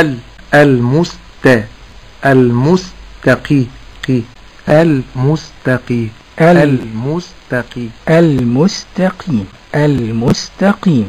ال المست المستقي قي المستقي المستقي المستقيم المستقيم